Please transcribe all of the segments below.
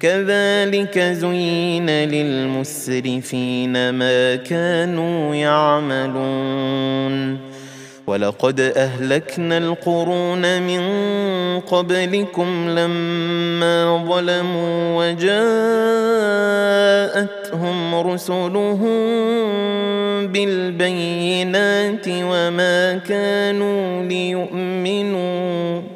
كذلك زين للمسرفين ما كانوا يعملون. ولقد أهلكنا القرون من قبلكم لما ظلموا وجاءتهم رسلهم بالبينات وما كانوا ليؤمنوا.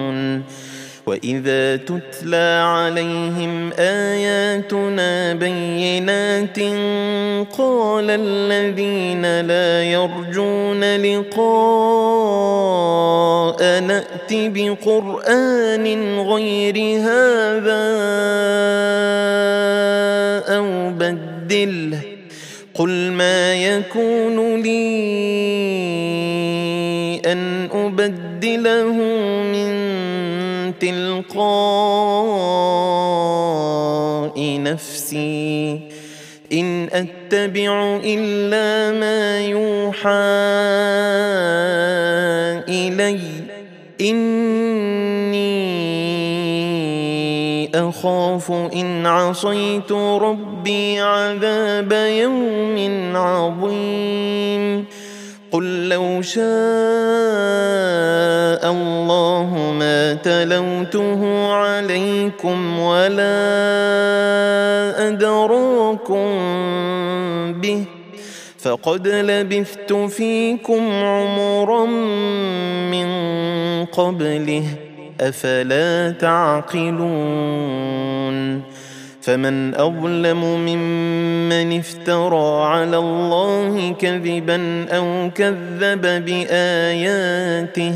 واذا تتلى عليهم آياتنا بينات قال الذين لا يرجون لقاء نأت بقرآن غير هذا أو بدله قل ما يكون لي أن أبدله تلقاء نفسي. إن أتبع إلا ما يوحى إلي. إني أخاف إن عصيت ربي عذاب يوم عظيم. قل لو شاء الله ما تلوته عليكم ولا أدراكم به فقد لبثت فيكم عمرا من قبله أفلا تعقلون فمن أظلم ممن افترى على الله كذبا أو كذب بآياته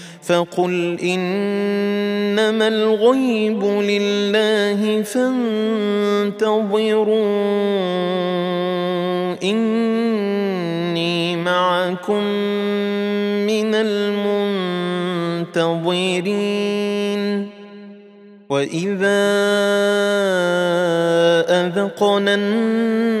فقل إنما الغيب لله فانتظروا إني معكم من المنتظرين. وإذا أذقنا الناس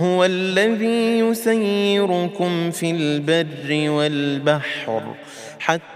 هو الذي يسيركم في البر والبحر حتى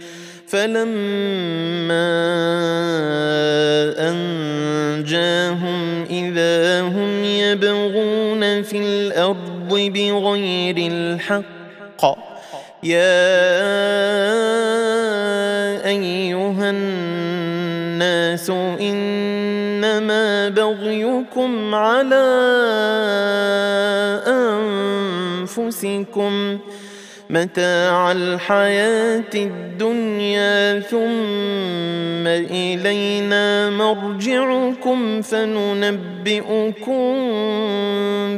فلما أنجاهم إذا هم يبغون في الأرض بغير الحق. يا أيها الناس إنما بغيكم على أنفسكم. متاع الحياة الدنيا ثم إلينا مرجعكم فننبئكم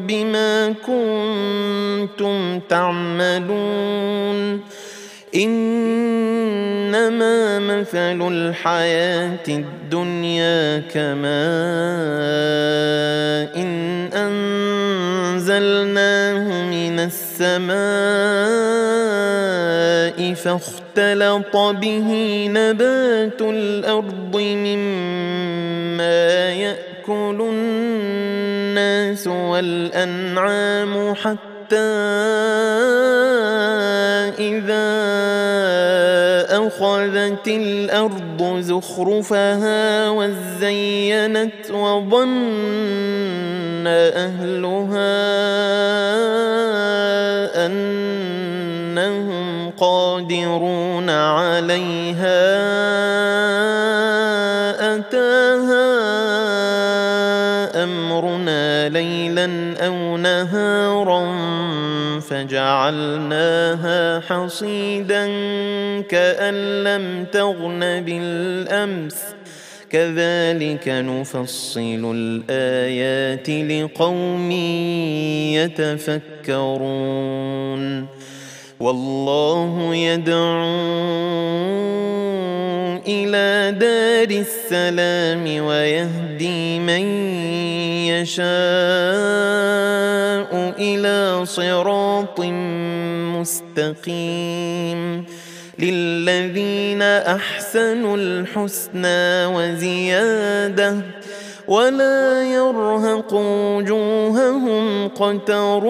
بما كنتم تعملون. إنما مثل الحياة الدنيا كما إن أنزلناه من السماء فاختلط به نبات الأرض مما يأكل الناس والأنعام حتى أخذت الأرض زخرفها وزينت وظن أهلها أنهم قادرون عليها. فجعلناها حصيدا كأن لم تغن بالأمس. كذلك نفصل الآيات لقوم يتفكرون. والله يدعو إلى دار السلام ويهدي من يشاء إلى صراط مستقيم للذين أحسنوا الحسنى وزيادة ولا يرهق وجوههم قتر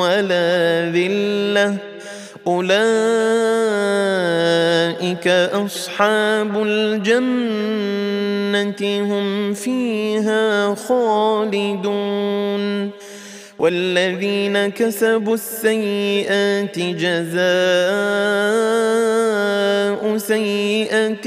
ولا ذلة. أولئك أصحاب الجنة هم فيها خالدون. والذين كسبوا السيئات جزاء سيئة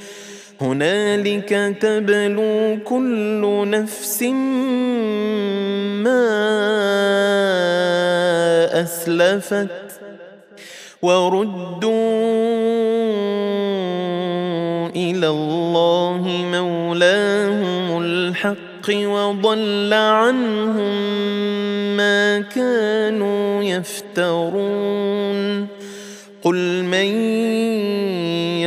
هنالك تبلو كل نفس ما أسلفت وردوا إلى الله مولاهم الحق وضل عنهم ما كانوا يفترون. قل من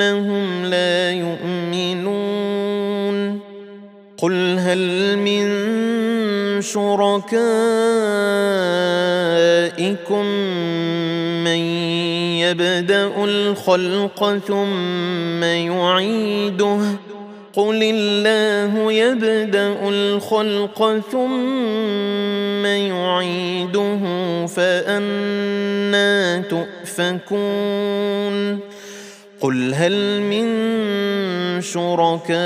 أنهم لا يؤمنون. قل هل من شركائكم من يبدأ الخلق ثم يعيده؟ قل الله يبدأ الخلق ثم يعيده فأنا تؤفكون. قل هل من شركائكم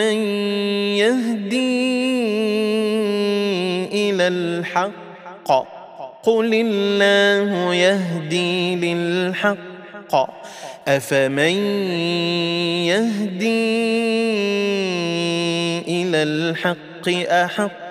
من يهدي إلى الحق؟ قل الله يهدي للحق. أفمن يهدي إلى الحق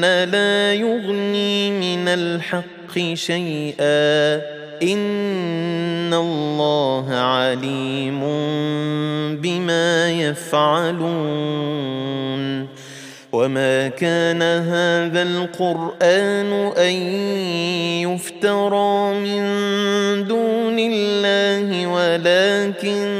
لا يغني من الحق شيئا. إن الله عليم بما يفعلون. وما كان هذا القرآن أن يفترى من دون الله ولكن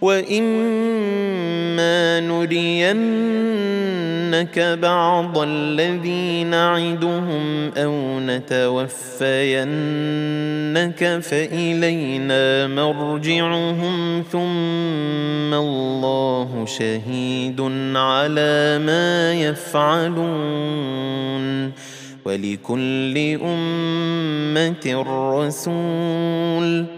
وإما نرينك بعض الذي نعدهم أو نتوفينك فإلينا مرجعهم ثم الله شهيد على ما يفعلون ولكل أمة رسول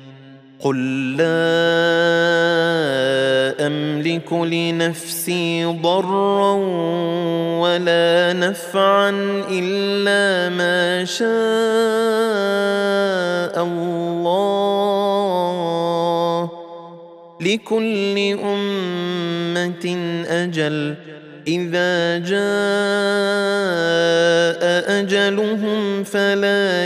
قل لا أملك لنفسي ضرا ولا نفعا إلا ما شاء الله. لكل أمة أجل. إذا جاء أجلهم فلا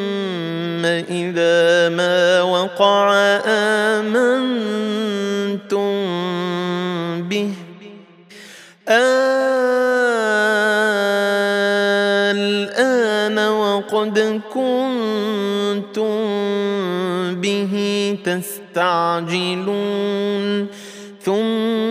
ما وقع آمنتم به. الآن وقد كنتم به تستعجلون. ثم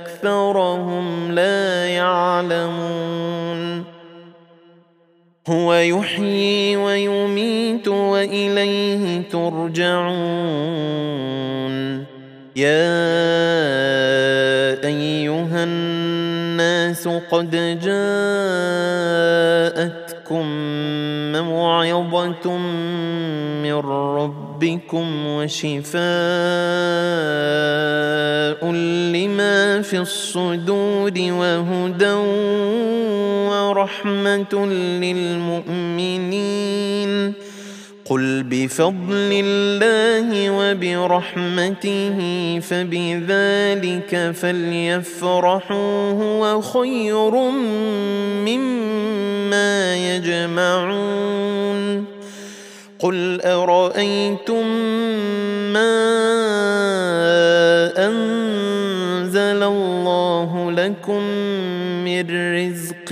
أكثرهم لا يعلمون. هو يحيي ويميت وإليه ترجعون. يا أيها الناس قد جاءتكم موعظة من ربكم وشفاء لما في الصدور وهدى ورحمة للمؤمنين. قل بفضل الله وبرحمته فبذلك فليفرحوا هو خير مما يجمعون قل أرأيتم ما أنزل الله لكم من رزق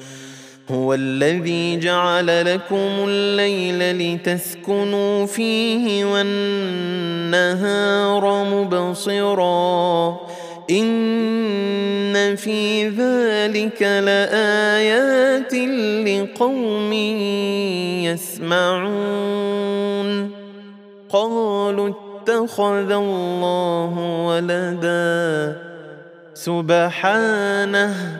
هو الذي جعل لكم الليل لتسكنوا فيه والنهار مبصرا. إن في ذلك لآيات لقوم يسمعون. قالوا اتخذ الله ولدا. سبحانه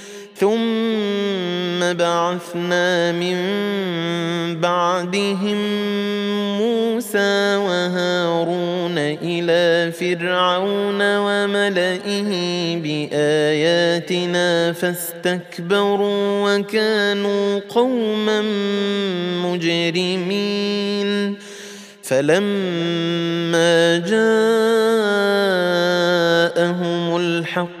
ثم بعثنا من بعدهم موسى وهارون إلى فرعون وملئه بآياتنا فاستكبروا وكانوا قوما مجرمين. فلما جاءهم الحق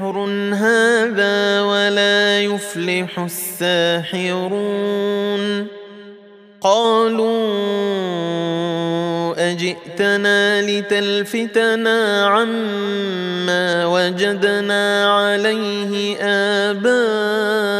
أسحر هذا ولا يفلح الساحرون. قالوا أجئتنا لتلفتنا عما وجدنا عليه آباءنا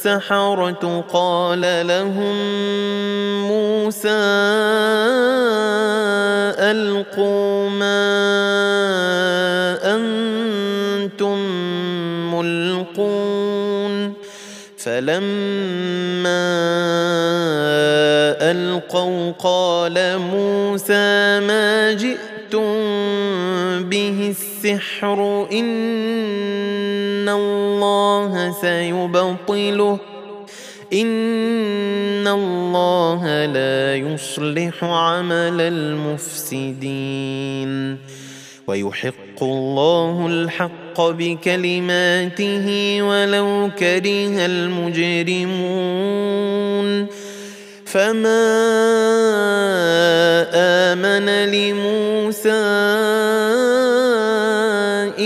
السحرة قال لهم موسى ألقوا ما أنتم ملقون فلما ألقوا قال موسى ما جئتم به السحر إن الله سيبطله. إن الله لا يصلح عمل المفسدين. ويحق الله الحق بكلماته ولو كره المجرمون. فما آمن لموسى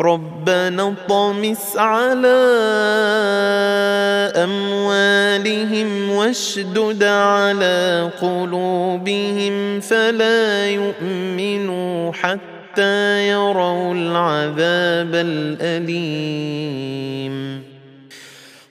ربنا اطمس على أموالهم واشدد على قلوبهم فلا يؤمنوا حتى يروا العذاب الأليم.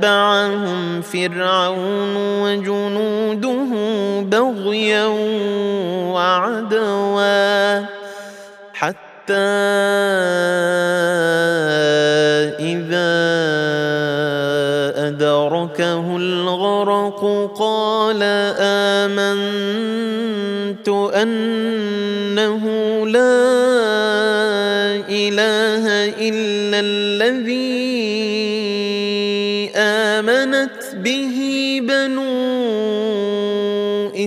فأتبعهم فرعون وجنوده بغيا وعدوا حتى إذا أدركه الغرق قال آمنت أنه لا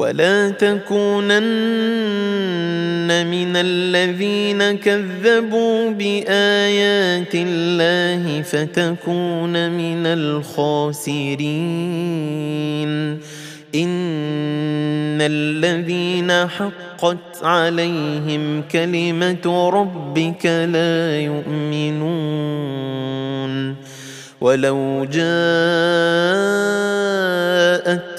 ولا تكونن من الذين كذبوا بايات الله فتكون من الخاسرين ان الذين حقت عليهم كلمه ربك لا يؤمنون ولو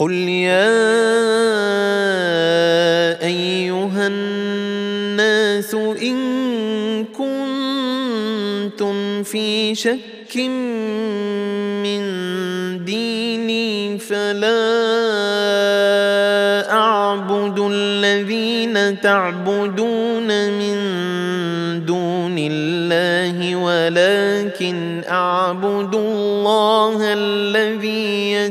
قل يا ايها الناس ان كنتم في شك من ديني فلا اعبد الذين تعبدون من دون الله ولكن اعبد الله الذي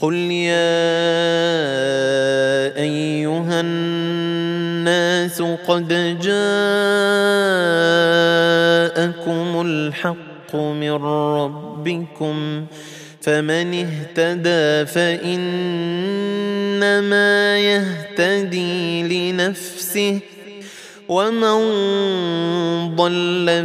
قل يا أيها الناس قد جاءكم الحق من ربكم فمن اهتدى فإنما يهتدي لنفسه ومن ضل